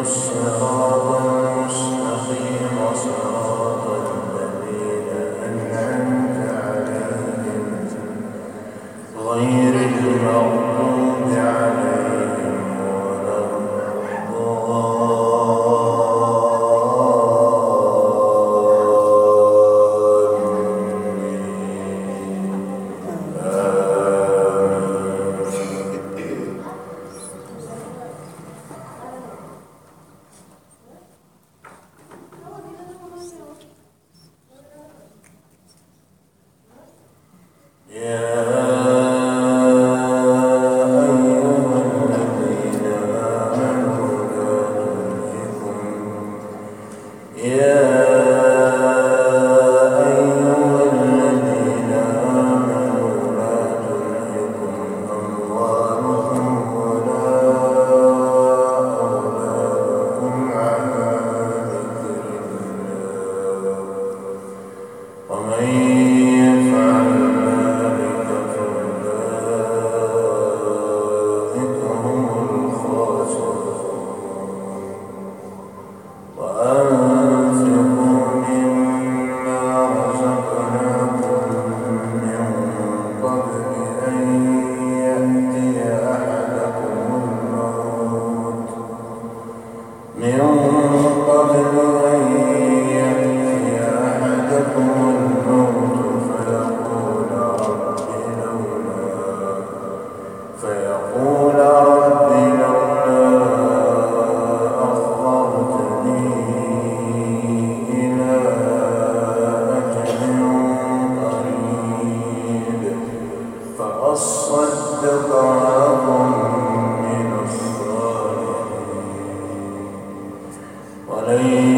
الصراط Amen.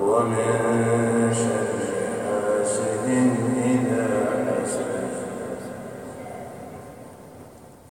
Amen.